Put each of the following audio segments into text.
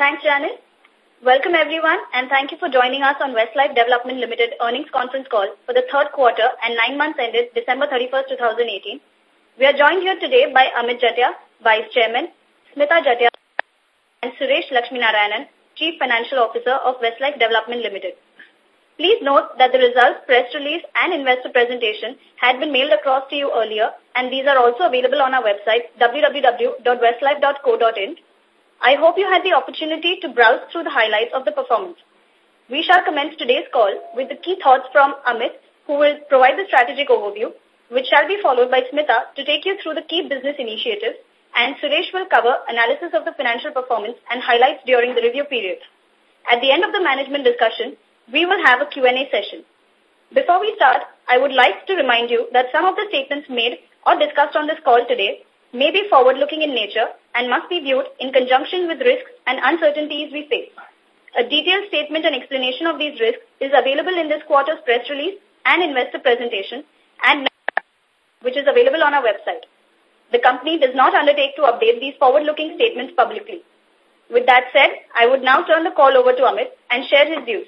Thanks, Janet. Welcome everyone and thank you for joining us on Westlife Development Limited earnings conference call for the third quarter and nine months ended December 31st, 2018. We are joined here today by Amit Jatia, Vice Chairman, Smita Jatia, and Suresh Lakshminarayanan, Chief Financial Officer of Westlife Development Limited. Please note that the results, press release and investor presentation had been mailed across to you earlier and these are also available on our website www.westlife.co.in. I hope you had the opportunity to browse through the highlights of the performance. We shall commence today's call with the key thoughts from Amit who will provide the strategic overview which shall be followed by Smita to take you through the key business initiatives and Suresh will cover analysis of the financial performance and highlights during the review period. At the end of the management discussion, we will have a Q&A session. Before we start, I would like to remind you that some of the statements made or discussed on this call today may be forward-looking in nature and must be viewed in conjunction with risks and uncertainties we face. A detailed statement and explanation of these risks is available in this quarter's press release and investor presentation and which is available on our website. The company does not undertake to update these forward-looking statements publicly. With that said, I would now turn the call over to Amit and share his views.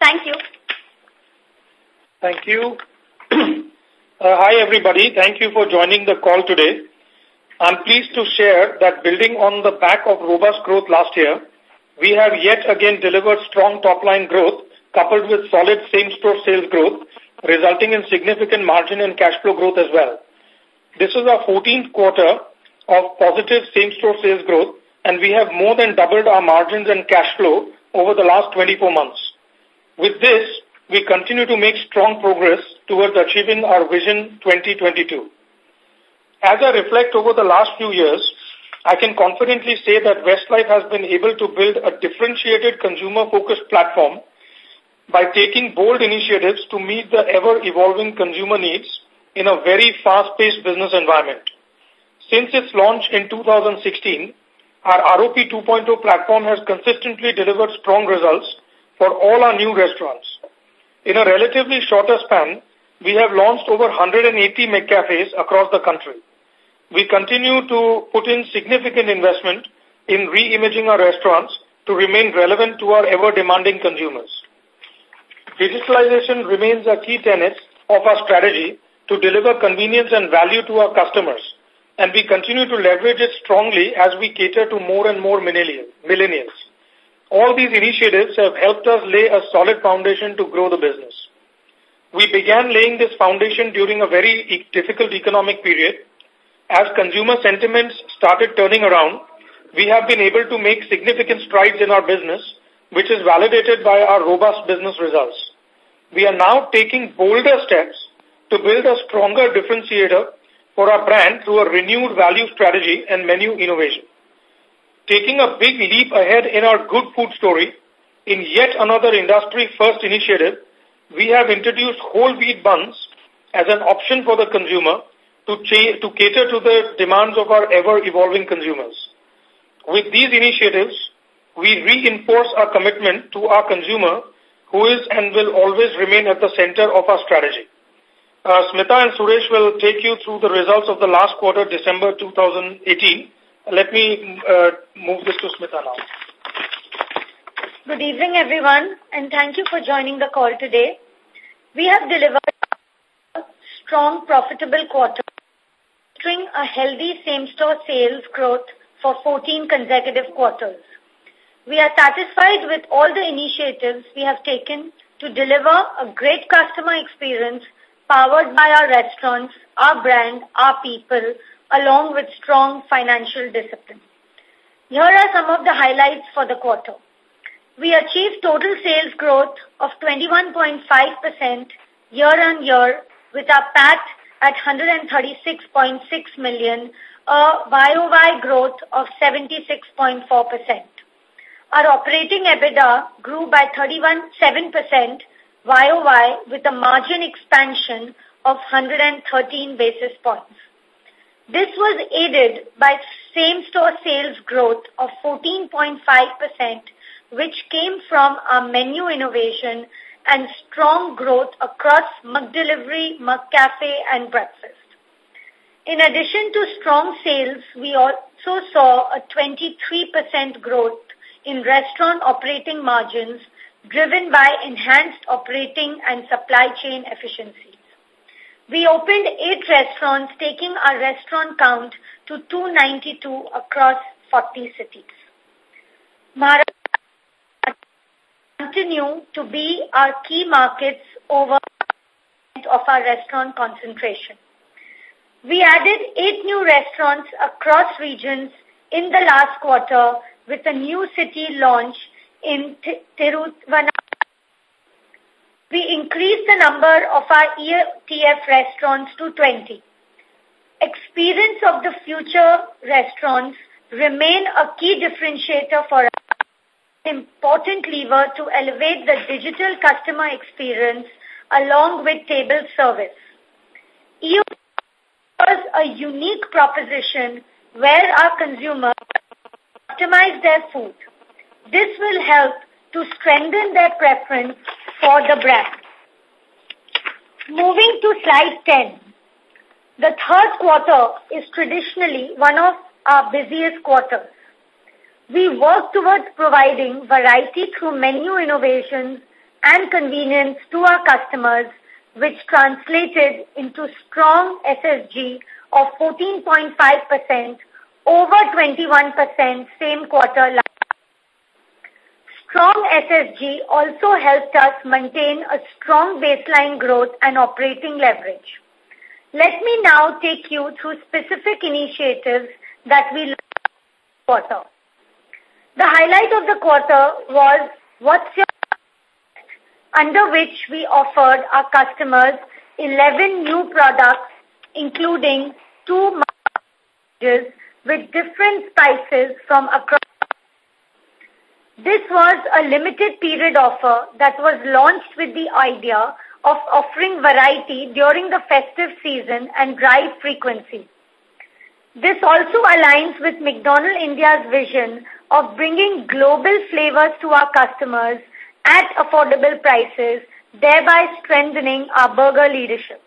Thank you. Thank you. uh, hi, everybody. Thank you for joining the call today. I'm pleased to share that building on the back of robust growth last year, we have yet again delivered strong top-line growth coupled with solid same-store sales growth, resulting in significant margin and cash flow growth as well. This is our 14th quarter of positive same-store sales growth, and we have more than doubled our margins and cash flow over the last 24 months. With this, we continue to make strong progress towards achieving our Vision 2022. As I reflect over the last few years, I can confidently say that Westlife has been able to build a differentiated consumer-focused platform by taking bold initiatives to meet the ever-evolving consumer needs in a very fast-paced business environment. Since its launch in 2016, our ROP 2.0 platform has consistently delivered strong results for all our new restaurants. In a relatively shorter span, we have launched over 180 McCafes across the country. We continue to put in significant investment in re-imaging our restaurants to remain relevant to our ever-demanding consumers. Digitalization remains a key tenet of our strategy to deliver convenience and value to our customers, and we continue to leverage it strongly as we cater to more and more millennials. All these initiatives have helped us lay a solid foundation to grow the business. We began laying this foundation during a very difficult economic period. As consumer sentiments started turning around, we have been able to make significant strides in our business, which is validated by our robust business results. We are now taking bolder steps to build a stronger differentiator for our brand through a renewed value strategy and menu innovation. Taking a big leap ahead in our good food story, in yet another industry-first initiative, we have introduced whole wheat buns as an option for the consumer to, to cater to the demands of our ever-evolving consumers. With these initiatives, we reinforce our commitment to our consumer who is and will always remain at the center of our strategy. Uh, Smita and Suresh will take you through the results of the last quarter, December 2018, let me uh, move this to Smita now. Good evening, everyone, and thank you for joining the call today. We have delivered a strong, profitable quarter, featuring a healthy same-store sales growth for 14 consecutive quarters. We are satisfied with all the initiatives we have taken to deliver a great customer experience powered by our restaurants, our brand, our people, along with strong financial discipline. Here are some of the highlights for the quarter. We achieved total sales growth of 21.5% year-on-year with our PAT at 136.6 million, a YOY growth of 76.4%. Our operating EBITDA grew by 31.7% YOY with a margin expansion of 113 basis points. This was aided by same-store sales growth of 14.5%, which came from our menu innovation and strong growth across McDelivery, McCafe, and breakfast. In addition to strong sales, we also saw a 23% growth in restaurant operating margins driven by enhanced operating and supply chain efficiencies. We opened eight restaurants, taking our restaurant count to 292 across 40 cities. Maharashtra continue to be our key markets over of our restaurant concentration. We added eight new restaurants across regions in the last quarter with a new city launch in Tiruvannamalai. We increased the number of our EOTF restaurants to 20. Experience of the future restaurants remain a key differentiator for important lever to elevate the digital customer experience along with table service. EOTF was a unique proposition where our consumers customize their food. This will help to strengthen their preference for the brand. Moving to slide 10. The third quarter is traditionally one of our busiest quarters. We work towards providing variety through menu innovations and convenience to our customers, which translated into strong SSG of 14.5% over 21% same quarter last Strong SSG also helped us maintain a strong baseline growth and operating leverage. Let me now take you through specific initiatives that we quarter. The highlight of the quarter was What's Your under which we offered our customers 11 new products, including two with different spices from across. This was a limited period offer that was launched with the idea of offering variety during the festive season and drive frequency. This also aligns with McDonald India's vision of bringing global flavors to our customers at affordable prices, thereby strengthening our burger leadership.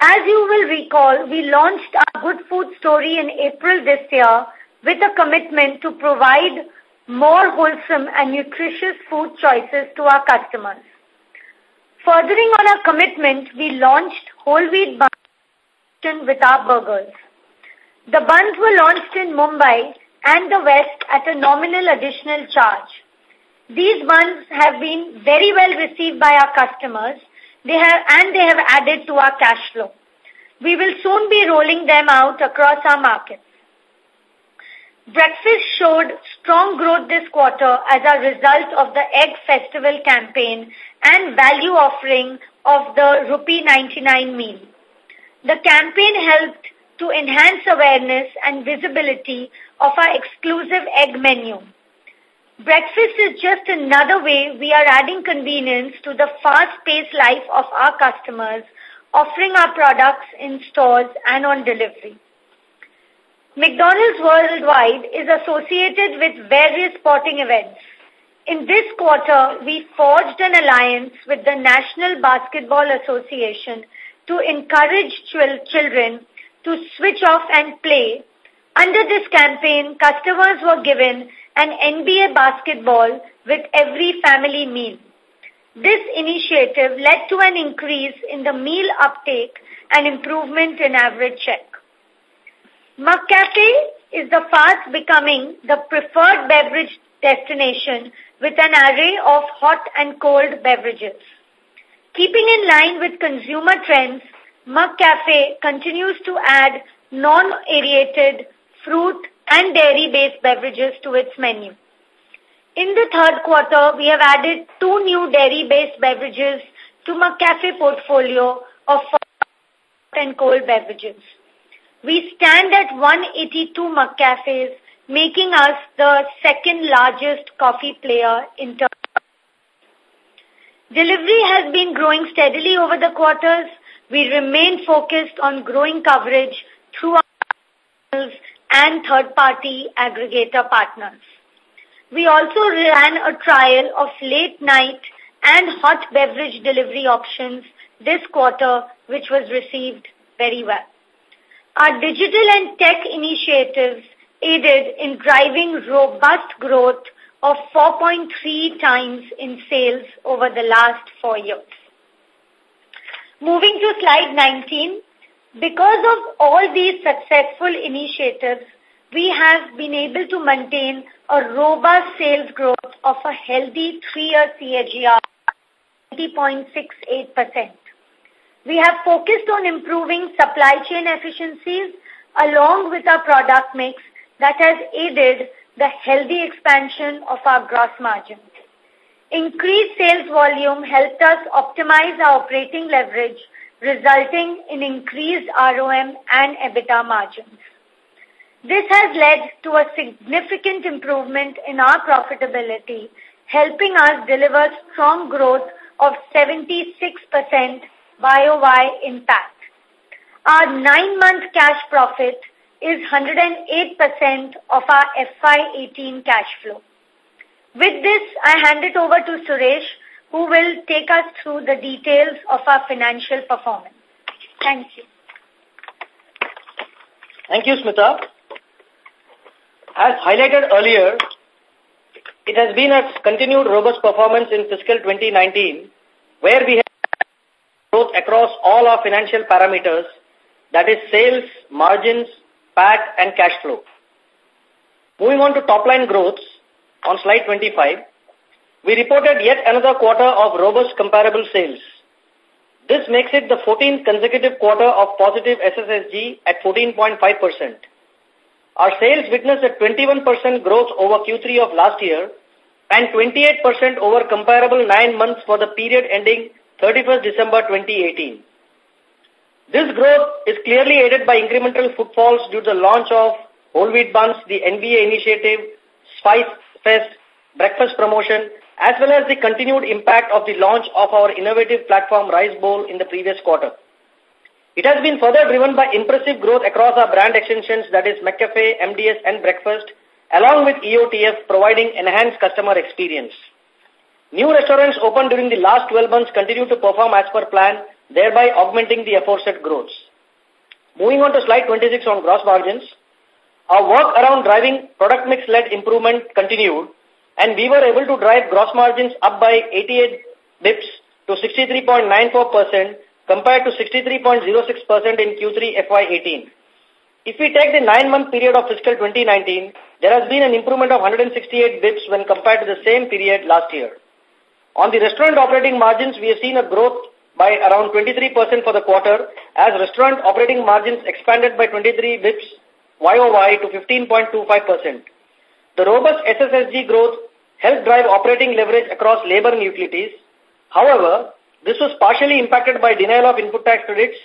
As you will recall, we launched our Good Food Story in April this year with a commitment to provide more wholesome and nutritious food choices to our customers. Furthering on our commitment, we launched whole wheat with our burgers. The buns were launched in Mumbai and the West at a nominal additional charge. These buns have been very well received by our customers they have, and they have added to our cash flow. We will soon be rolling them out across our markets. Breakfast showed strong growth this quarter as a result of the Egg Festival campaign and value offering of the rupee 99 meal. The campaign helped to enhance awareness and visibility of our exclusive egg menu. Breakfast is just another way we are adding convenience to the fast-paced life of our customers, offering our products in stores and on delivery. McDonald's Worldwide is associated with various sporting events. In this quarter, we forged an alliance with the National Basketball Association to encourage children to switch off and play. Under this campaign, customers were given an NBA basketball with every family meal. This initiative led to an increase in the meal uptake and improvement in average check. McCafe is the fast becoming the preferred beverage destination with an array of hot and cold beverages. Keeping in line with consumer trends, McCafe continues to add non-aerated fruit and dairy-based beverages to its menu. In the third quarter, we have added two new dairy-based beverages to McCafe portfolio of hot and cold beverages. We stand at 182 McCafes, making us the second largest coffee player in terms. Delivery has been growing steadily over the quarters. We remain focused on growing coverage through our and third-party aggregator partners. We also ran a trial of late night and hot beverage delivery options this quarter, which was received very well. Our digital and tech initiatives aided in driving robust growth of 4.3 times in sales over the last four years. Moving to slide 19, because of all these successful initiatives, we have been able to maintain a robust sales growth of a healthy three-year CAGR 20.68%. We have focused on improving supply chain efficiencies along with our product mix that has aided the healthy expansion of our gross margins. Increased sales volume helped us optimize our operating leverage, resulting in increased ROM and EBITDA margins. This has led to a significant improvement in our profitability, helping us deliver strong growth of 76% YOY impact. Our nine-month cash profit is 108% of our FY18 cash flow. With this, I hand it over to Suresh, who will take us through the details of our financial performance. Thank you. Thank you, Smita. As highlighted earlier, it has been a continued robust performance in fiscal 2019, where we have growth across all our financial parameters, that is sales, margins, PAT, and cash flow. Moving on to top-line growth, on slide 25, we reported yet another quarter of robust comparable sales. This makes it the 14th consecutive quarter of positive SSSG at 14.5%. Our sales witnessed a 21% growth over Q3 of last year and 28% over comparable nine months for the period ending 31st December 2018. This growth is clearly aided by incremental footfalls due to the launch of whole wheat buns, the NBA initiative, Spice Fest, breakfast promotion, as well as the continued impact of the launch of our innovative platform Rice Bowl in the previous quarter. It has been further driven by impressive growth across our brand extensions, that is McCafe, MDS, and Breakfast, along with EOTF providing enhanced customer experience. New restaurants opened during the last 12 months continue to perform as per plan, thereby augmenting the aforesaid growth. Moving on to slide 26 on gross margins, our work around driving product mix-led improvement continued, and we were able to drive gross margins up by 88 bips to 63.94% compared to 63.06% in Q3 FY18. If we take the nine-month period of fiscal 2019, there has been an improvement of 168 bips when compared to the same period last year. On the restaurant operating margins, we have seen a growth by around 23% for the quarter as restaurant operating margins expanded by 23 bips YOY to 15.25%. The robust SSSG growth helped drive operating leverage across labor and utilities. However, this was partially impacted by denial of input tax credits,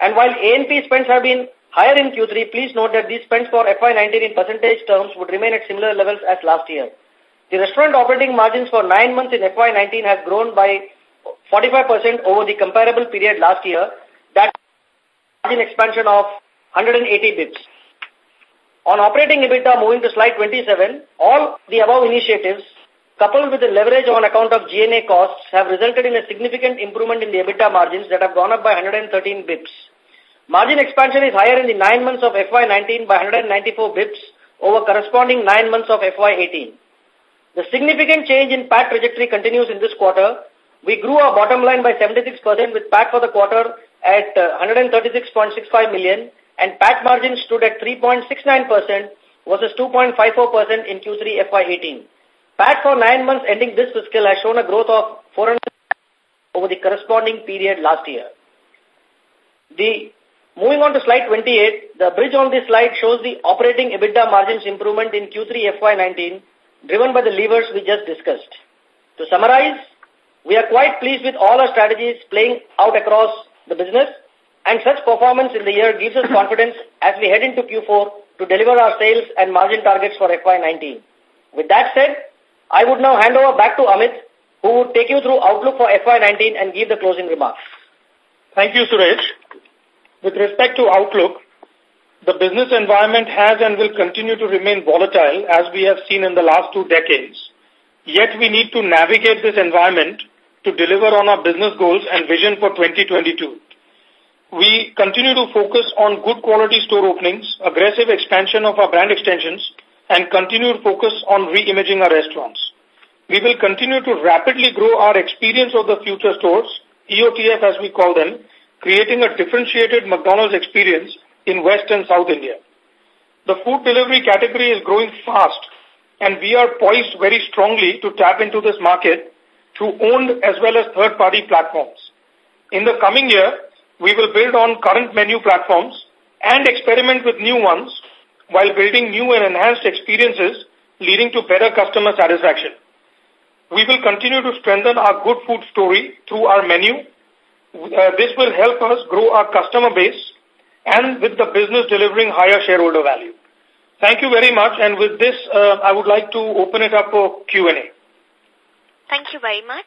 and while A&P spends have been higher in Q3, please note that these spends for FY19 in percentage terms would remain at similar levels as last year. The restaurant operating margins for nine months in FY19 has grown by 45% over the comparable period last year. That margin expansion of 180 bips. On operating EBITDA, moving to slide 27, all the above initiatives coupled with the leverage on account of G&A costs have resulted in a significant improvement in the EBITDA margins that have gone up by 113 bips. Margin expansion is higher in the nine months of FY19 by 194 bips over corresponding nine months of FY18. The significant change in PAT trajectory continues in this quarter. We grew our bottom line by 76% with PAT for the quarter at 136.65 million and PAT margin stood at 3.69% versus 2.54% in Q3 FY18. PAT for nine months ending this fiscal has shown a growth of 400 over the corresponding period last year. The Moving on to slide 28, the bridge on this slide shows the operating EBITDA margins improvement in Q3 FY19 driven by the levers we just discussed. To summarize, we are quite pleased with all our strategies playing out across the business and such performance in the year gives us confidence as we head into Q4 to deliver our sales and margin targets for FY19. With that said, I would now hand over back to Amit, who would take you through outlook for FY19 and give the closing remarks. Thank you, Suresh. With respect to outlook, the business environment has and will continue to remain volatile as we have seen in the last two decades. Yet we need to navigate this environment to deliver on our business goals and vision for 2022. We continue to focus on good quality store openings, aggressive expansion of our brand extensions, and continued focus on re-imaging our restaurants. We will continue to rapidly grow our experience of the future stores, EOTF as we call them, creating a differentiated McDonald's experience in West and South India. The food delivery category is growing fast, and we are poised very strongly to tap into this market through owned as well as third-party platforms. In the coming year, we will build on current menu platforms and experiment with new ones while building new and enhanced experiences leading to better customer satisfaction. We will continue to strengthen our good food story through our menu. Uh, this will help us grow our customer base and with the business delivering higher shareholder value. Thank you very much. And with this, uh, I would like to open it up for Q&A. Thank you very much.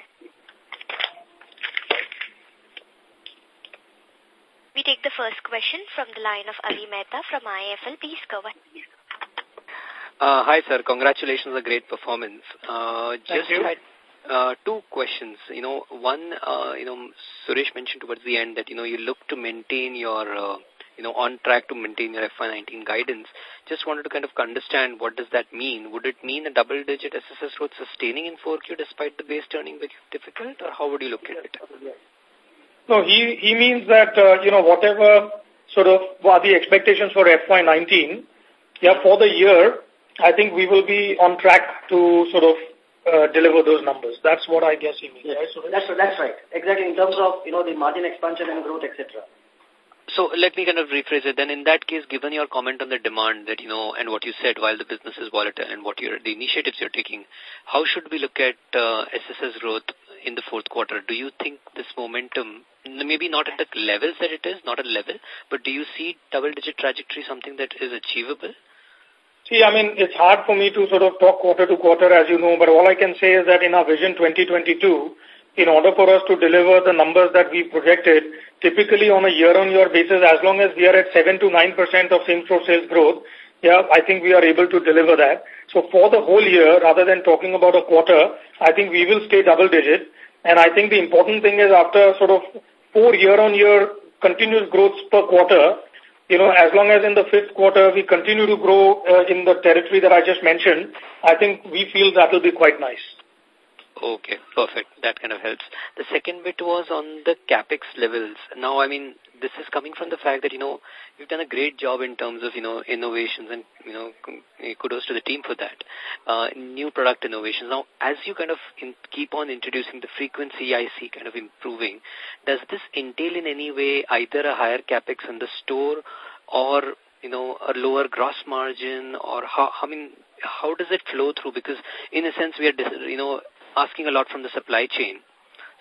We take the first question from the line of Avi Mehta from IIFL. Please go ahead. Uh, hi, sir. Congratulations on a great performance. Uh, just you. had uh, two questions. You know, one, uh, you know, Suresh mentioned towards the end that, you know, you look to maintain your, uh, you know, on track to maintain your FY19 guidance. Just wanted to kind of understand what does that mean? Would it mean a double-digit SSS growth sustaining in 4Q despite the base turning difficult, or how would you look at it? No, he, he means that, uh, you know, whatever sort of are the expectations for FY19, yeah, for the year, I think we will be on track to sort of uh, deliver those numbers. That's what I guess he means, yes. right? That's, that's right. Exactly, in terms of, you know, the margin expansion and growth, etc. So let me kind of rephrase it. Then in that case, given your comment on the demand that, you know, and what you said while the business is volatile and what you're, the initiatives you're taking, how should we look at uh, SSS growth in the fourth quarter? Do you think this momentum, maybe not at the levels that it is, not at level, but do you see double-digit trajectory something that is achievable? See, I mean, it's hard for me to sort of talk quarter to quarter, as you know, but all I can say is that in our Vision 2022, in order for us to deliver the numbers that we projected, typically on a year-on-year -year basis, as long as we are at 7 to 9% of same-store sales growth, yeah, I think we are able to deliver that. So for the whole year, rather than talking about a quarter, I think we will stay double-digit. And I think the important thing is after sort of four year-on-year -year continuous growth per quarter, you know, as long as in the fifth quarter we continue to grow uh, in the territory that I just mentioned, I think we feel that will be quite nice. Okay, perfect. That kind of helps. The second bit was on the capex levels. Now, I mean, this is coming from the fact that, you know, you've done a great job in terms of, you know, innovations and, you know, eh, kudos to the team for that. Uh, new product innovations. Now, as you kind of in, keep on introducing the frequency I see kind of improving, does this entail in any way either a higher capex in the store or, you know, a lower gross margin or how, I mean, how does it flow through? Because in a sense, we are, you know, asking a lot from the supply chain.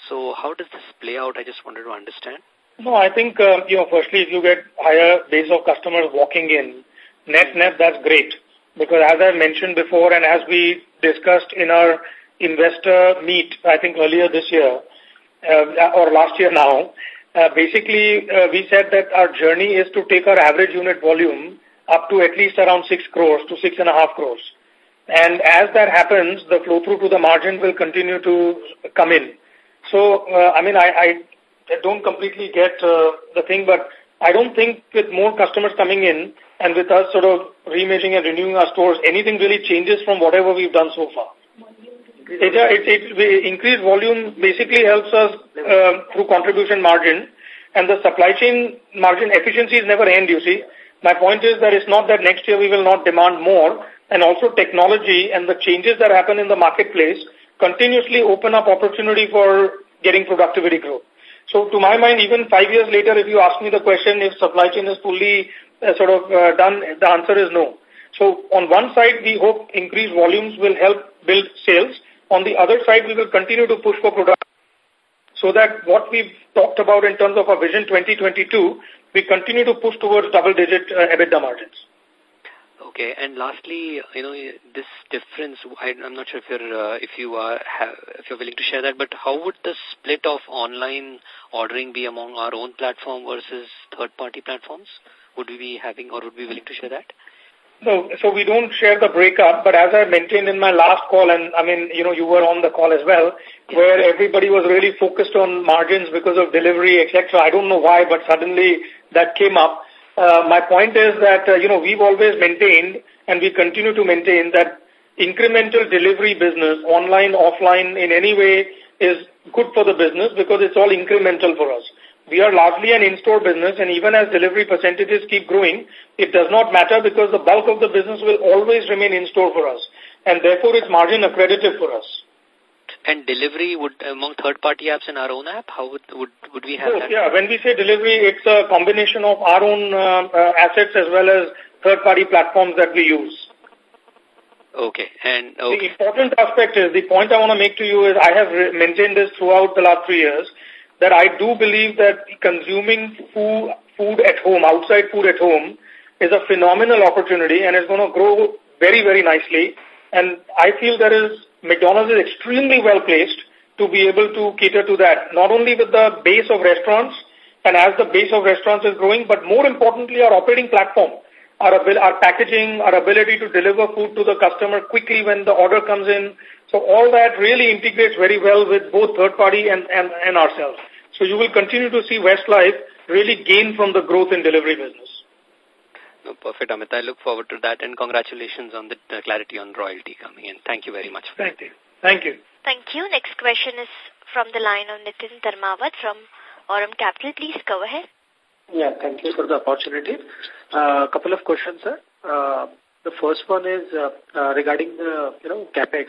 So how does this play out? I just wanted to understand. No, I think, uh, you know, firstly, if you get higher base of customers walking in, net, net, that's great. Because as I mentioned before and as we discussed in our investor meet, I think earlier this year, uh, or last year now, uh, basically uh, we said that our journey is to take our average unit volume up to at least around 6 crores to 6.5 crores. And as that happens, the flow through to the margin will continue to come in. So, uh, I mean, I, I don't completely get uh, the thing, but I don't think with more customers coming in and with us sort of reimaging and renewing our stores, anything really changes from whatever we've done so far. It, uh, it, it, increased volume basically helps us uh, through contribution margin and the supply chain margin efficiencies never end, you see. My point is that it's not that next year we will not demand more, and also technology and the changes that happen in the marketplace continuously open up opportunity for getting productivity growth. So to my mind, even five years later, if you ask me the question if supply chain is fully uh, sort of uh, done, the answer is no. So on one side, we hope increased volumes will help build sales. On the other side, we will continue to push for product so that what we've talked about in terms of our Vision 2022, we continue to push towards double-digit uh, EBITDA margins. Okay, and lastly, you know, this difference, I, am not sure if you're, uh, if you are, have, if you're willing to share that, but how would the split of online ordering be among our own platform versus third-party platforms? Would we be having, or would we be willing to share that? No, so we don't share the breakup, but as I maintained in my last call, and I mean, you know, you were on the call as well, where everybody was really focused on margins because of delivery, etc. I don't know why, but suddenly that came up. Uh, my point is that, uh, you know, we've always maintained and we continue to maintain that incremental delivery business, online, offline, in any way is good for the business because it's all incremental for us. We are largely an in-store business and even as delivery percentages keep growing, it does not matter because the bulk of the business will always remain in-store for us and therefore it's margin accredited for us. And delivery would among third-party apps and our own app, how would would, would we have that? Yeah, when we say delivery, it's a combination of our own uh, uh, assets as well as third-party platforms that we use. Okay, and okay. the important aspect is the point I want to make to you is I have maintained this throughout the last three years that I do believe that consuming food food at home, outside food at home, is a phenomenal opportunity and is going to grow very very nicely. And I feel there is McDonald's is extremely well placed to be able to cater to that, not only with the base of restaurants and as the base of restaurants is growing, but more importantly, our operating platform, our, our packaging, our ability to deliver food to the customer quickly when the order comes in. So all that really integrates very well with both third party and, and, and ourselves. So you will continue to see Westlife really gain from the growth in delivery business. No, perfect, Amit. I look forward to that and congratulations on the clarity on royalty coming in. Thank you very much. Thank you. Thank you. Thank you. Next question is from the line of Nitin Dharmawat from Aurum Capital. Please go ahead. Yeah, thank you for the opportunity. A uh, couple of questions, sir. Uh, the first one is uh, uh, regarding the, you know, capex.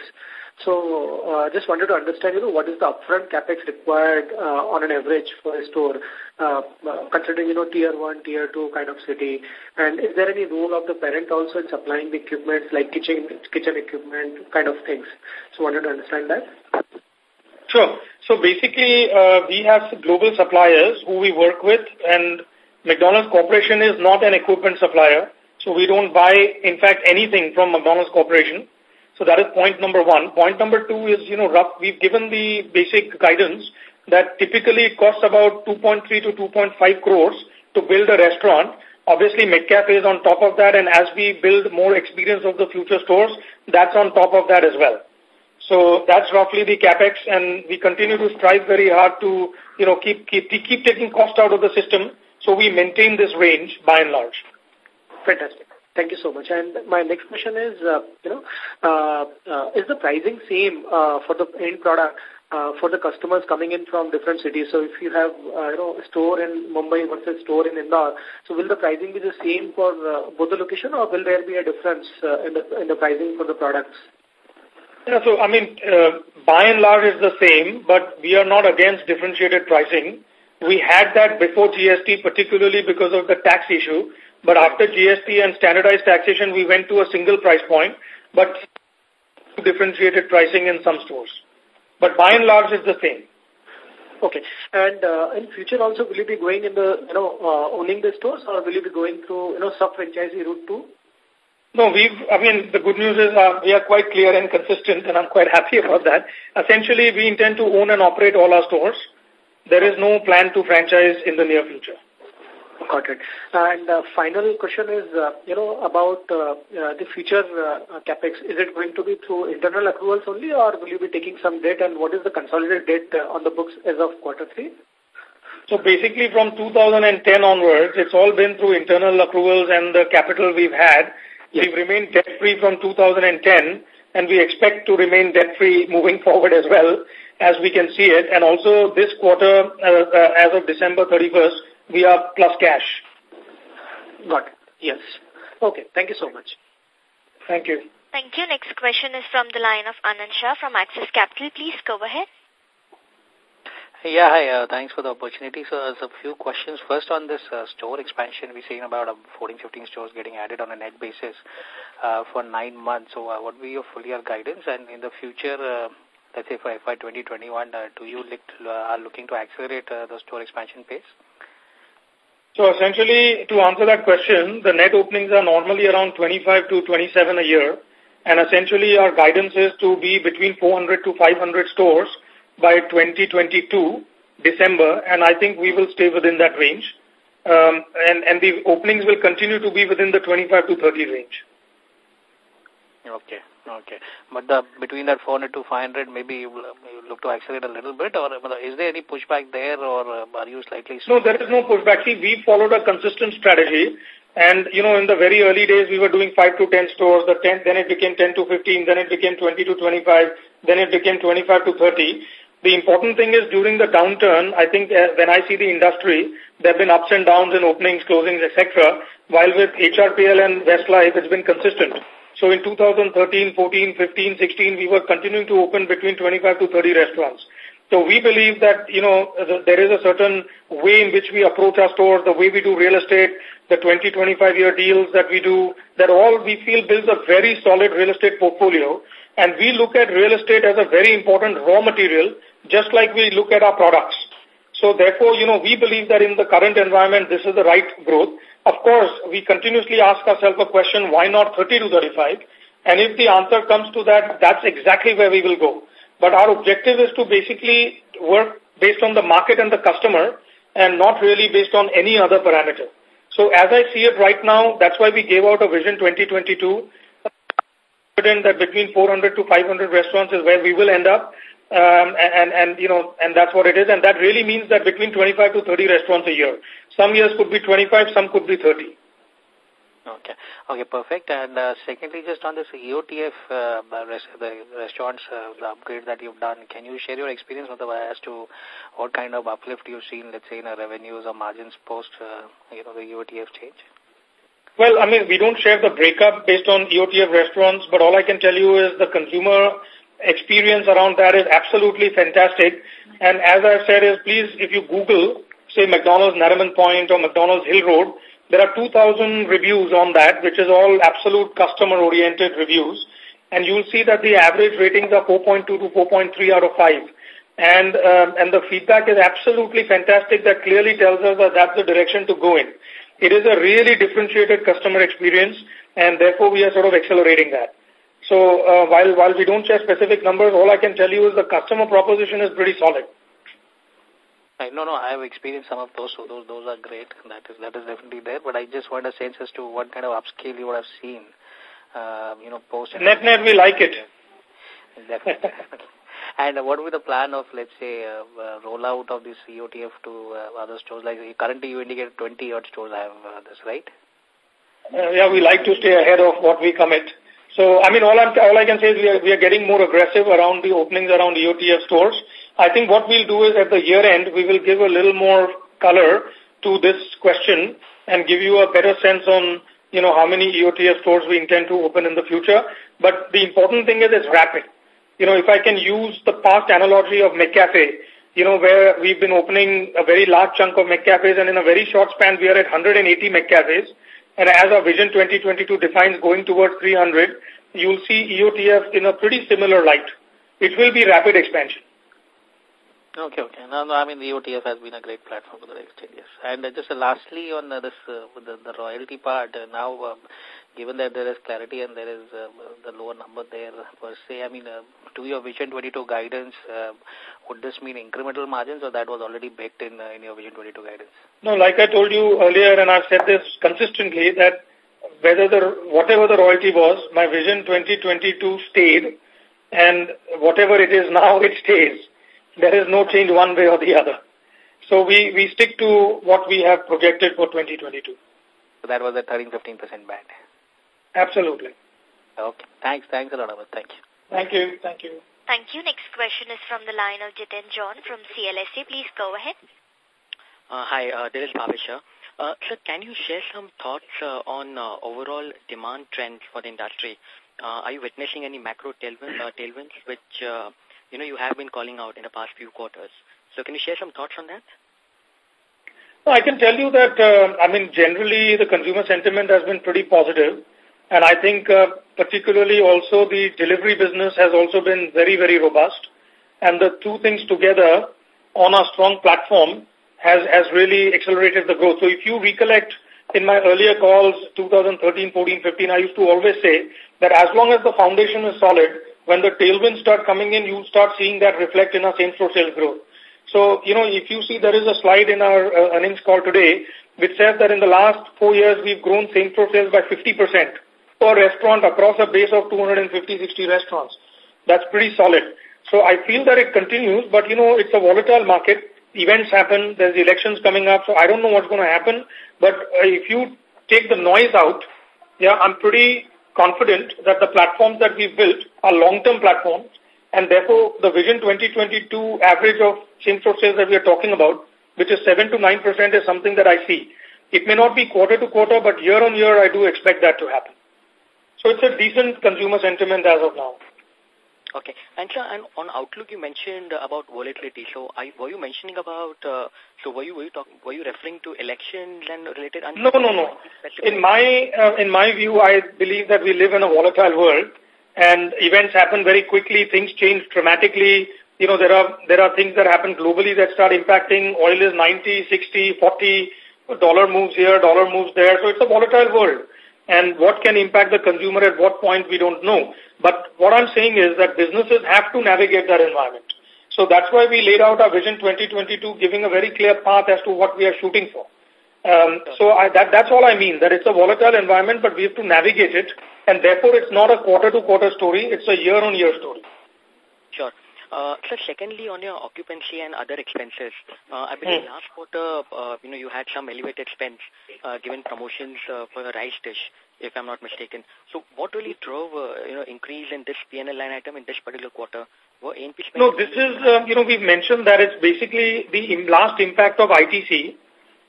So, uh, just wanted to understand, you know, what is the upfront capex required uh, on an average for a store, uh, uh, considering, you know, tier one, tier two kind of city, and is there any role of the parent also in supplying the equipment like kitchen kitchen equipment kind of things? So, wanted to understand that. Sure. So basically, uh, we have global suppliers who we work with, and McDonald's Corporation is not an equipment supplier. So we don't buy, in fact, anything from McDonald's Corporation. So that is point number one. Point number two is, you know, rough, we've given the basic guidance that typically it costs about 2.3 to 2.5 crores to build a restaurant. Obviously, McCafe is on top of that, and as we build more experience of the future stores, that's on top of that as well. So that's roughly the capex, and we continue to strive very hard to, you know, keep keep keep taking cost out of the system, so we maintain this range by and large. Fantastic. Thank you so much. And my next question is, uh, you know, uh, uh, is the pricing same uh, for the end product uh, for the customers coming in from different cities? So if you have, uh, you know, a store in Mumbai versus store in Indore, so will the pricing be the same for uh, both the location or will there be a difference uh, in, the, in the pricing for the products? Yeah, so I mean, uh, by and large it's the same, but we are not against differentiated pricing. We had that before GST, particularly because of the tax issue. But after GST and standardized taxation, we went to a single price point, but differentiated pricing in some stores. But by and large, it's the same. Okay. And uh, in future also, will you be going in the, you know, uh, owning the stores or will you be going through, you know, sub-franchisee route too? No, we've, I mean, the good news is uh, we are quite clear and consistent and I'm quite happy about that. Essentially, we intend to own and operate all our stores. There is no plan to franchise in the near future. Got it. And uh, final question is, uh, you know, about uh, uh, the future uh, capex. Is it going to be through internal accruals only, or will you be taking some debt? And what is the consolidated debt uh, on the books as of quarter three? So basically, from 2010 onwards, it's all been through internal accruals and the capital we've had. Yes. We've remained debt free from 2010, and we expect to remain debt free moving forward as well, as we can see it. And also, this quarter, uh, uh, as of December 31st we are plus cash. Got it. Yes. Okay. Thank you so much. Thank you. Thank you. Next question is from the line of Anand Shah from Axis Capital. Please go ahead. Yeah, hi. Uh, thanks for the opportunity. So, there's a few questions. First, on this uh, store expansion, we're seeing about uh, 14, 15 stores getting added on a net basis uh, for nine months. So, uh, what will be your full year guidance? And in the future, uh, let's say for FY 2021, uh, do you look, uh, are looking to accelerate uh, the store expansion pace? So essentially, to answer that question, the net openings are normally around 25 to 27 a year. And essentially, our guidance is to be between 400 to 500 stores by 2022, December. And I think we will stay within that range. Um, and, and the openings will continue to be within the 25 to 30 range. Okay. Okay. But the, between that 400 to 500, maybe you, you look to accelerate a little bit, or is there any pushback there, or uh, are you slightly... No, there is no pushback. See, we followed a consistent strategy, and, you know, in the very early days, we were doing 5 to 10 stores, the 10, then it became 10 to 15, then it became 20 to 25, then it became 25 to 30. The important thing is during the downturn, I think uh, when I see the industry, there have been ups and downs in openings, closings, etc. While with HRPL and Westlife, it's been consistent. So in 2013, 14, 15, 16, we were continuing to open between 25 to 30 restaurants. So we believe that, you know, there is a certain way in which we approach our stores, the way we do real estate, the 20, 25 year deals that we do, that all we feel builds a very solid real estate portfolio. And we look at real estate as a very important raw material, just like we look at our products. So therefore, you know, we believe that in the current environment, this is the right growth. Of course, we continuously ask ourselves a question, why not 30 to 35? And if the answer comes to that, that's exactly where we will go. But our objective is to basically work based on the market and the customer and not really based on any other parameter. So as I see it right now, that's why we gave out a Vision 2022 that between 400 to 500 restaurants is where we will end up. Um, and, and, you know, and that's what it is. And that really means that between 25 to 30 restaurants a year. Some years could be 25, some could be 30. Okay. Okay, perfect. And uh, secondly, just on this EOTF, uh, rest, the restaurants, uh, the upgrade that you've done, can you share your experience with the as to what kind of uplift you've seen, let's say, in revenues or margins post, uh, you know, the EOTF change? Well, I mean, we don't share the breakup based on EOTF restaurants, but all I can tell you is the consumer experience around that is absolutely fantastic. And as I've said is, please, if you Google, say, McDonald's Nariman Point or McDonald's Hill Road, there are 2,000 reviews on that, which is all absolute customer-oriented reviews. And you'll see that the average ratings are 4.2 to 4.3 out of 5. And, um, and the feedback is absolutely fantastic. That clearly tells us that that's the direction to go in. It is a really differentiated customer experience, and therefore we are sort of accelerating that. So uh, while while we don't share specific numbers, all I can tell you is the customer proposition is pretty solid. I no, no, I have experienced some of those, so those those are great. That is that is definitely there. But I just want a sense as to what kind of upscale you would have seen, uh, you know, post. Net net, we like it. Definitely. and what would be the plan of, let's say, uh, uh, rollout of this EOTF to uh, other stores? Like currently, you indicated 20 odd stores have uh, this, right? Uh, yeah, we like to stay ahead of what we commit. So, I mean, all, I'm, all I can say is we are, we are getting more aggressive around the openings around EOTF stores. I think what we'll do is at the year end, we will give a little more color to this question and give you a better sense on, you know, how many EOTF stores we intend to open in the future. But the important thing is it's rapid. You know, if I can use the past analogy of McCafe, you know, where we've been opening a very large chunk of McCafes and in a very short span we are at 180 McCafes. And as our Vision 2022 defines going towards 300, you'll see EOTF in a pretty similar light. It will be rapid expansion. Okay, okay. No, no, I mean, the OTF has been a great platform for the next 10 years. And uh, just uh, lastly on uh, this, uh, the, the royalty part, uh, now, um, given that there is clarity and there is uh, the lower number there per se, I mean, to your Vision 22 guidance, would this mean incremental margins or that was already baked in in your Vision 22 guidance? No, like I told you earlier, and I've said this consistently, that whether the whatever the royalty was, my Vision 2022 stayed, and whatever it is now, it stays. There is no change one way or the other. So we, we stick to what we have projected for 2022. So that was a 13-15% band. Absolutely. Okay. Thanks. Thanks a lot, Amit. Thank you. Thank you. Thank you. Thank you. Next question is from the line of Jiten John from CLSA. Please go ahead. Uh, hi, uh, this is Bhavish. Uh, sir, can you share some thoughts uh, on uh, overall demand trends for the industry? Uh, are you witnessing any macro tailwinds, uh, tailwinds which uh, you know you have been calling out in the past few quarters? So, can you share some thoughts on that? I can tell you that, uh, I mean, generally the consumer sentiment has been pretty positive. And I think uh, particularly also the delivery business has also been very, very robust. And the two things together on a strong platform has, has really accelerated the growth. So if you recollect in my earlier calls, 2013, 14, 15, I used to always say that as long as the foundation is solid, when the tailwinds start coming in, you start seeing that reflect in our same-store sales growth. So, you know, if you see there is a slide in our uh, earnings call today which says that in the last four years we've grown same-store sales by 50% per restaurant across a base of 250, 60 restaurants. That's pretty solid. So I feel that it continues, but you know, it's a volatile market. Events happen, there's elections coming up, so I don't know what's going to happen. But uh, if you take the noise out, yeah, I'm pretty confident that the platforms that we've built are long-term platforms, and therefore the Vision 2022 average of same-store sales that we are talking about, which is 7 to 9% is something that I see. It may not be quarter to quarter, but year on year I do expect that to happen. So it's a decent consumer sentiment as of now. Okay. And sir, and on Outlook, you mentioned about volatility. So, I, were you mentioning about? Uh, so, were you were you talking? Were you referring to elections and related? No, no, no. In my uh, in my view, I believe that we live in a volatile world, and events happen very quickly. Things change dramatically. You know, there are there are things that happen globally that start impacting. Oil is 90, 60, 40. Dollar moves here, dollar moves there. So it's a volatile world and what can impact the consumer at what point we don't know. But what I'm saying is that businesses have to navigate that environment. So that's why we laid out our Vision 2022 giving a very clear path as to what we are shooting for. Um, so I, that, that's all I mean, that it's a volatile environment, but we have to navigate it, and therefore it's not a quarter-to-quarter -quarter story, it's a year-on-year -year story. Sure. Uh, so secondly, on your occupancy and other expenses, uh, I believe hmm. last quarter, uh, you know, you had some elevated spends uh, given promotions uh, for the rice dish, if I'm not mistaken. So what really drove, uh, you know, increase in this PNL line item in this particular quarter? No, this is, uh, you know, we've mentioned that it's basically the last impact of ITC,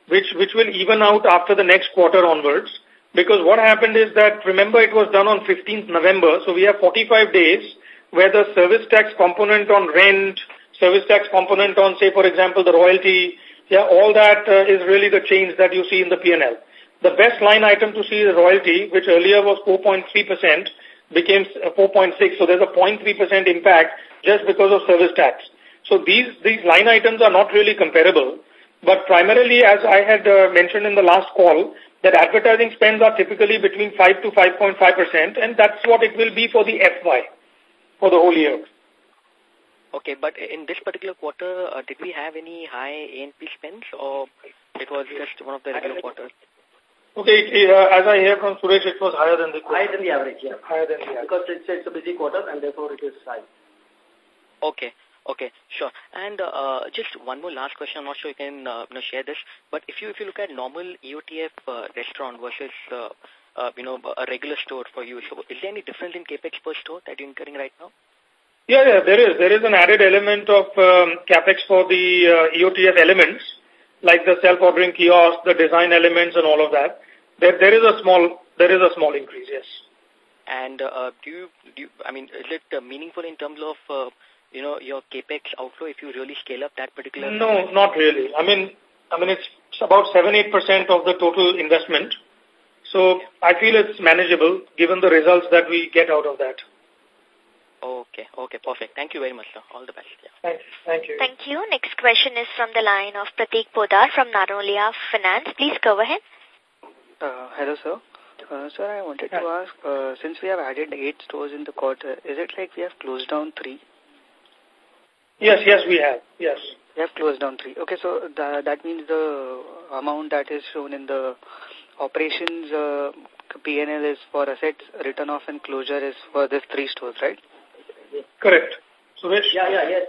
which, which will even out after the next quarter onwards. Because what happened is that, remember, it was done on 15th November, so we have 45 days where the service tax component on rent, service tax component on, say, for example, the royalty, yeah, all that uh, is really the change that you see in the P&L. The best line item to see is royalty, which earlier was 4.3%, became 4.6, uh, so there's a 0.3% impact just because of service tax. So these, these line items are not really comparable, but primarily, as I had uh, mentioned in the last call, that advertising spends are typically between 5 to 5.5%, and that's what it will be for the FY for the whole year. Okay, but in this particular quarter, uh, did we have any high A&P spends or it was just one of the regular quarters? Okay, it, uh, as I hear from Suresh, it was higher than the quarter. Higher than the average, yeah. Higher than the average. Because it's, it's a busy quarter and therefore it is high. Okay. Okay, sure. And uh, just one more last question. I'm not sure you can uh, you know, share this, but if you if you look at normal EOTF uh, restaurant versus uh, uh, you know, a regular store for you. So is there any difference in capex per store that you're incurring right now? Yeah, yeah, there is. There is an added element of um, capex for the uh, EOTF elements, like the self-ordering kiosk, the design elements, and all of that. There, there is a small, there is a small increase. Yes. And uh, do you, do you, I mean, is it uh, meaningful in terms of, uh, you know, your capex outflow if you really scale up that particular? No, not really. I mean, I mean, it's about seven, eight percent of the total investment. So I feel it's manageable given the results that we get out of that. Okay, okay, perfect. Thank you very much, sir. All the best. Yeah. Thank, thank you. Thank you. Next question is from the line of Pratik Podar from Narnolia Finance. Please go ahead. Uh, hello, sir. Uh, sir, I wanted to ask, uh, since we have added eight stores in the quarter, is it like we have closed down three? Yes, yes, we have. Yes. We have closed down three. Okay, so the, that means the amount that is shown in the operations uh, PNL is for assets, written off and closure is for these three stores, right? Correct. Suresh? Yeah, yeah, yes.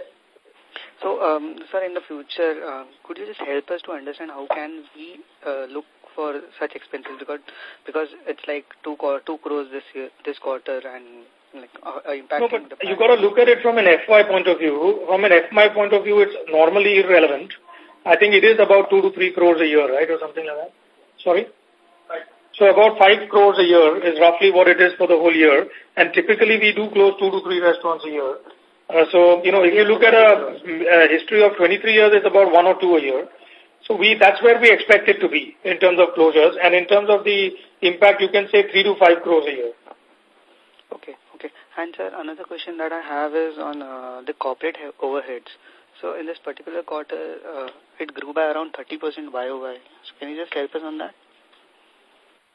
So, um, sir, in the future, uh, could you just help us to understand how can we uh, look for such expenses because because it's like two two crores this year this quarter and like uh, uh impacting no, but you got to look at it from an FY point of view. From an FY point of view, it's normally irrelevant. I think it is about two to three crores a year, right, or something like that. Sorry. So about 5 crores a year is roughly what it is for the whole year. And typically we do close 2 to 3 restaurants a year. Uh, so, you know, if you look at a, a history of 23 years, it's about 1 or 2 a year. So we that's where we expect it to be in terms of closures. And in terms of the impact, you can say 3 to 5 crores a year. Okay, okay. And sir, another question that I have is on uh, the corporate overheads. So in this particular quarter, uh, it grew by around 30% YOY. So can you just help us on that?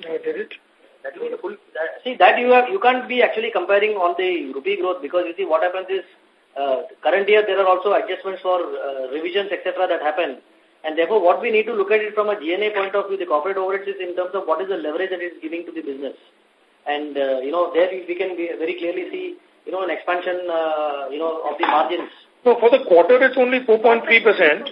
Did it? That will be the full, that, see, that you have, you can't be actually comparing on the rupee growth because you see what happens is, uh, current year there are also adjustments for uh, revisions, etc. that happen. And therefore, what we need to look at it from a GNA point of view, the corporate overheads is in terms of what is the leverage that is giving to the business. And, uh, you know, there we can very clearly see, you know, an expansion, uh, you know, of the margins. So for the quarter, it's only 4.3%.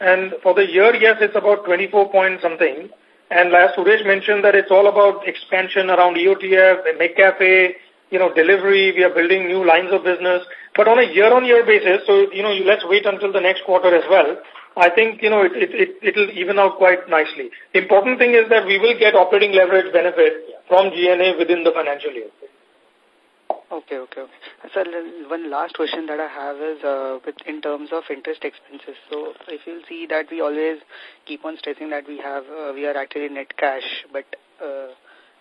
and for the year, yes, it's about 24 point something. And as Suresh mentioned that it's all about expansion around EOTF, McCafe, you know, delivery. We are building new lines of business. But on a year-on-year -year basis, so, you know, you, let's wait until the next quarter as well. I think, you know, it, it, it, it'll even out quite nicely. The important thing is that we will get operating leverage benefit from GNA within the financial year. Okay, okay. Sir, one last question that I have is uh, with, in terms of interest expenses. So if you see that we always keep on stressing that we have, uh, we are actually net cash, but uh,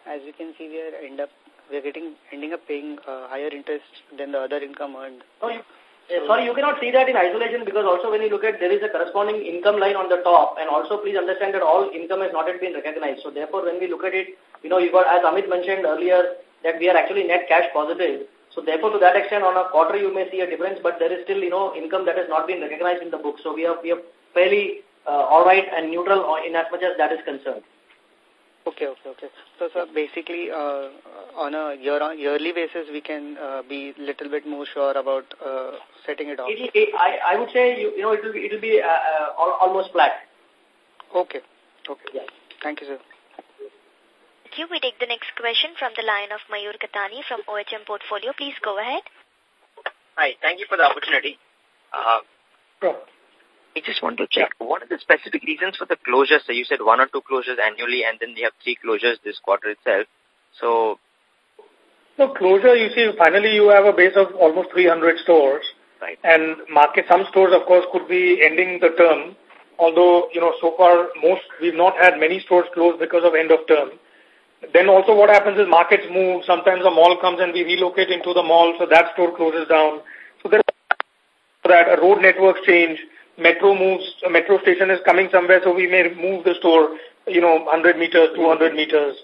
as you can see, we are end up, we are getting, ending up paying uh, higher interest than the other income earned. Oh, you, sorry, you cannot see that in isolation because also when you look at there is a corresponding income line on the top and also please understand that all income has not yet been recognized. So therefore when we look at it, you know, you got, as Amit mentioned earlier, that we are actually net cash positive. So therefore to that extent on a quarter you may see a difference, but there is still, you know, income that has not been recognized in the book. So we are, we are fairly uh, alright and neutral in as much as that is concerned. Okay, okay, okay. So, so basically, uh, on a year on yearly basis, we can uh, be little bit more sure about uh, setting it off. It, it, I, I would say, you, you know, it will be, it will be uh, uh, almost flat. Okay, okay. Yeah. Thank you, sir. Thank you. We take the next question from the line of Mayur Katani from OHM Portfolio. Please go ahead. Hi, thank you for the opportunity. Uh, sure. I just want to check, what are the specific reasons for the closures? So you said one or two closures annually and then you have three closures this quarter itself. So... No, closure, you see, finally you have a base of almost 300 stores. Right. And market, some stores, of course, could be ending the term. Although, you know, so far, most, we've not had many stores closed because of end of term. Then also what happens is markets move. Sometimes a mall comes and we relocate into the mall, so that store closes down. So that a road network change metro moves, a metro station is coming somewhere, so we may move the store, you know, 100 meters, 200 meters.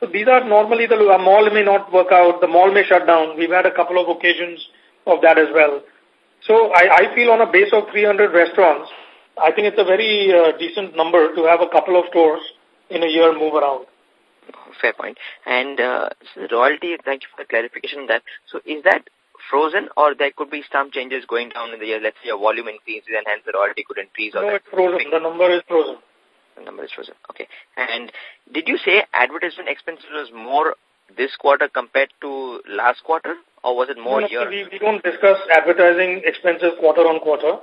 So these are normally the, a mall may not work out, the mall may shut down. We've had a couple of occasions of that as well. So I, I feel on a base of 300 restaurants, I think it's a very uh, decent number to have a couple of stores in a year move around. Fair point. And uh, so royalty, thank you for the clarification on that. So is that frozen or there could be some changes going down in the year? Let's say a volume increases and hence the royalty could increase. Or no, it's frozen. The number is frozen. The number is frozen. Okay. And did you say advertisement expenses was more this quarter compared to last quarter or was it more no, year? We, we don't discuss advertising expenses quarter on quarter.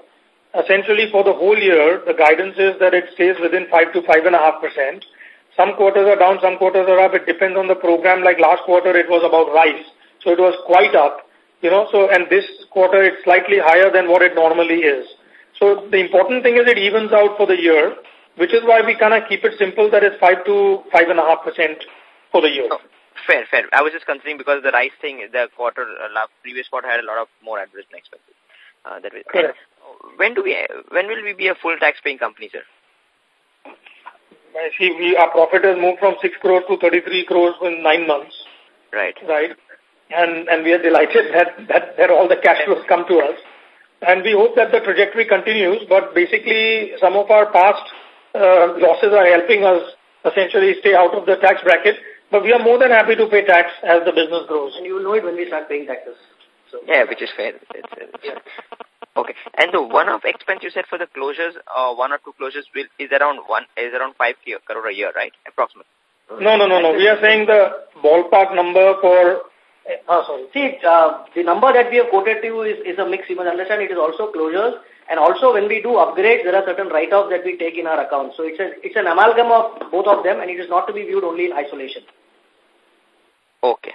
Essentially for the whole year, the guidance is that it stays within 5 to 5.5%. Some quarters are down, some quarters are up. It depends on the program. Like last quarter, it was about rice. So it was quite up. You know, so, and this quarter it's slightly higher than what it normally is. So the important thing is it evens out for the year, which is why we kind of keep it simple that it's 5 to 5.5% for the year. Oh, fair, fair. I was just considering because the rice thing, the quarter, uh, last, previous quarter had a lot of more advertisement expenses. Uh, that was, Correct. When do we, when will we be a full tax paying company, sir? See, we, our profit has moved from 6 crores to 33 crores in nine months. Right. Right and, and we are delighted that, that, that all the cash flows come to us. And we hope that the trajectory continues, but basically some of our past uh, losses are helping us essentially stay out of the tax bracket. But we are more than happy to pay tax as the business grows. And you will know it when we start paying taxes. So. Yeah, which is fair. It's, it's, yeah. Okay. And the one-off expense you said for the closures, uh, one or two closures will, is around one is around five crore a year, right? Approximately. No, no, no, no. We are saying the ballpark number for uh, sorry. See, uh, the number that we have quoted to you is, is a mix. You must understand it is also closures. And also when we do upgrades, there are certain write-offs that we take in our account. So it's, a, it's an amalgam of both of them and it is not to be viewed only in isolation. Okay.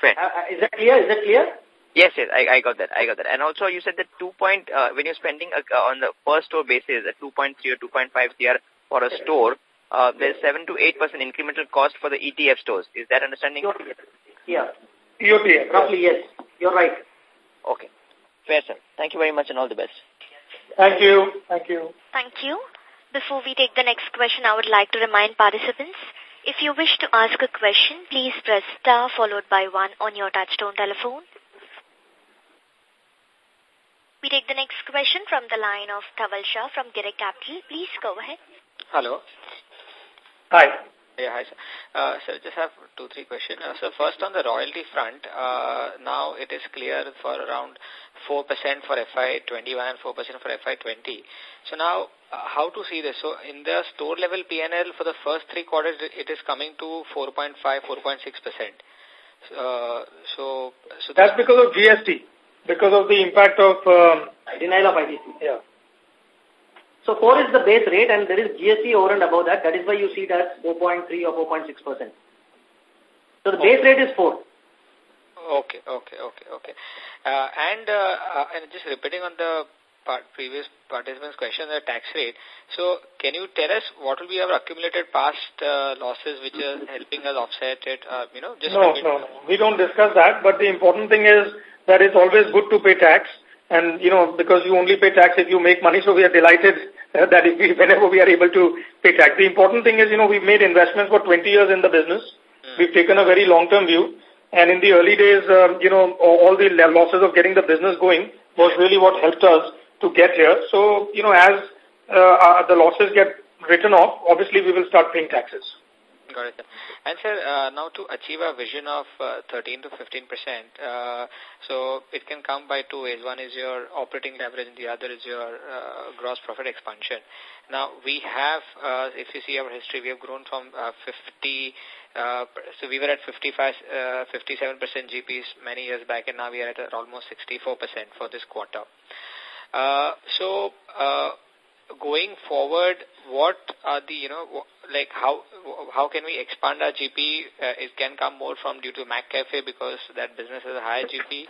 Fair. Uh, uh is that clear? Is that clear? Yes, yes, I, I got that. I got that. And also you said that 2 point, uh, when you're spending uh, on the per store basis, at 2.3 or 2.5 CR for a store, uh, there's 7 to 8% incremental cost for the ETF stores. Is that understanding? Yeah. EOTF. Roughly, yes. You're right. Okay. Fair, sir. Thank you very much and all the best. Thank you. Thank you. Thank you. Before we take the next question, I would like to remind participants, if you wish to ask a question, please press star followed by one on your touchtone telephone. We take the next question from the line of Dhaval Shah from Girik Capital. Please go ahead. Hello. Hi. Yeah, hi, sir. Uh, so just have two, three questions. Uh, so first on the royalty front, uh, now it is clear for around 4% for FY21 and 4% for FY20. So now, uh, how to see this? So in the store level PNL for the first three quarters, it is coming to 4.5, 4.6%. Uh, so, so that's because of GST, because of the impact of um, denial of ITC. Yeah. So 4 is the base rate and there is GST over and above that. That is why you see that 4.3 or 4.6%. So the base rate is 4. Okay, okay, okay, okay. Uh, and, uh, uh, and just repeating on the part, previous participant's question, the tax rate. So can you tell us what will be our accumulated past uh, losses which are helping us offset it? Uh, you know, just no, no, no. We don't discuss that. But the important thing is that it's always good to pay tax. And, you know, because you only pay tax if you make money, so we are delighted uh, that if we, whenever we are able to pay tax. The important thing is, you know, we've made investments for 20 years in the business. Mm. We've taken a very long-term view. And in the early days, um, you know, all the losses of getting the business going was really what helped us to get here. So, you know, as uh, uh, the losses get written off, obviously we will start paying taxes. Got it. And sir, uh, now to achieve a vision of uh, 13 to 15 percent, uh, so it can come by two ways. One is your operating leverage, and the other is your uh, gross profit expansion. Now we have, uh, if you see our history, we have grown from uh, 50. Uh, so we were at 55, uh, 57 percent GPs many years back, and now we are at almost 64 percent for this quarter. Uh, so. Uh, going forward, what are the, you know, like how how can we expand our GP? Uh, it can come more from due to McCafe because that business has a higher GP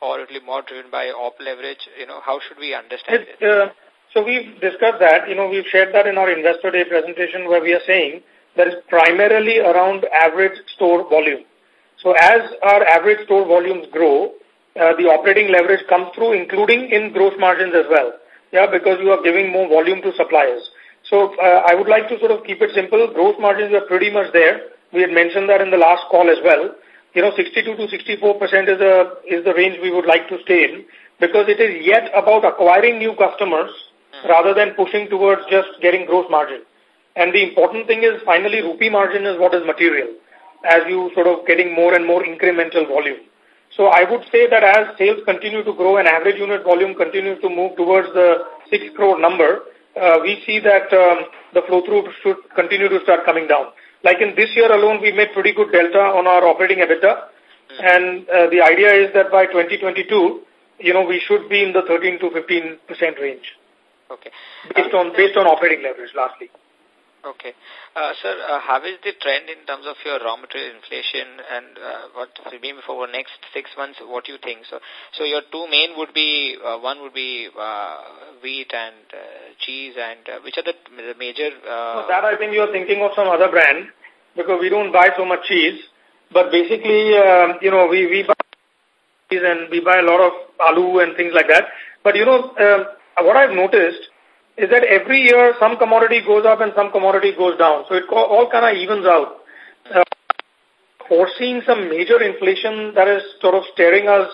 or it will be more driven by op leverage. You know, how should we understand it? Uh, so we've discussed that. You know, we've shared that in our Investor Day presentation where we are saying that is primarily around average store volume. So as our average store volumes grow, uh, the operating leverage comes through, including in gross margins as well yeah, because you are giving more volume to suppliers. So uh, I would like to sort of keep it simple. Gross margins are pretty much there. We had mentioned that in the last call as well. You know, 62 to 64 percent is a is the range we would like to stay in because it is yet about acquiring new customers hmm. rather than pushing towards just getting gross margin. And the important thing is finally rupee margin is what is material as you sort of getting more and more incremental volume. So I would say that as sales continue to grow and average unit volume continues to move towards the 6 crore number, uh, we see that um, the flow-through should continue to start coming down. Like in this year alone, we made pretty good delta on our operating EBITDA. And uh, the idea is that by 2022, you know, we should be in the 13 to 15% range. Okay. Based on, based on operating leverage, lastly. Okay. Uh, sir, uh, how is the trend in terms of your raw material inflation and uh, what maybe for the next six months, what do you think? So, so your two main would be, uh, one would be uh, wheat and uh, cheese and uh, which are the, the major... Uh, no, that I think you're thinking of some other brand because we don't buy so much cheese. But basically, uh, you know, we, we buy cheese and we buy a lot of aloo and things like that. But, you know, uh, what I've noticed is that every year some commodity goes up and some commodity goes down. So it all kind of evens out. Uh, foreseeing some major inflation that is sort of staring us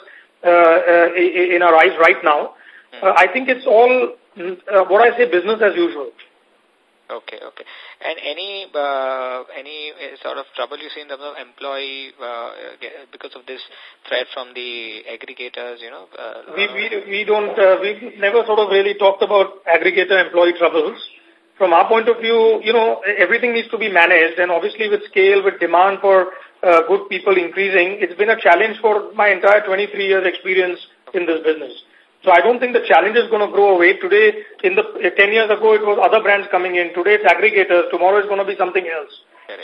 uh, uh, in our eyes right now, uh, I think it's all, uh, what I say, business as usual. Okay, okay. And any uh, any uh, sort of trouble you see in terms of employee uh, because of this threat from the aggregators, you know? Uh, we, we, we don't, uh, we've never sort of really talked about aggregator employee troubles. From our point of view, you know, everything needs to be managed and obviously with scale, with demand for uh, good people increasing, it's been a challenge for my entire 23 years experience in this business. So I don't think the challenge is going to grow away. Today, in the 10 years ago, it was other brands coming in. Today, it's aggregators. Tomorrow, it's going to be something else.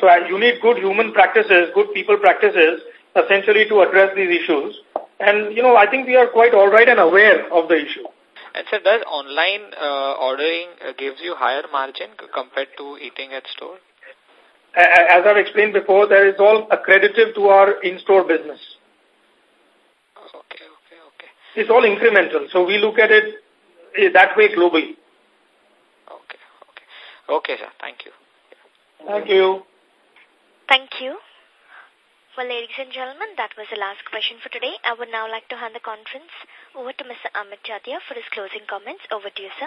So uh, you need good human practices, good people practices, essentially to address these issues. And, you know, I think we are quite all right and aware of the issue. And so does online uh, ordering uh, gives you higher margin compared to eating at store? As I've explained before, there is all accredited to our in-store business. Okay. It's all incremental. So we look at it that way globally. Okay, okay. Okay, sir. Thank you. Thank you. Thank you. Well, ladies and gentlemen, that was the last question for today. I would now like to hand the conference over to Mr. Amit Jatia for his closing comments. Over to you, sir.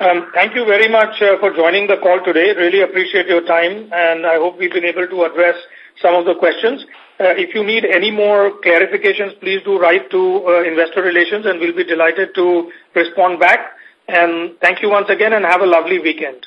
Um, thank you very much uh, for joining the call today. Really appreciate your time, and I hope we've been able to address some of the questions. Uh, if you need any more clarifications, please do write to uh, Investor Relations, and we'll be delighted to respond back. And thank you once again, and have a lovely weekend.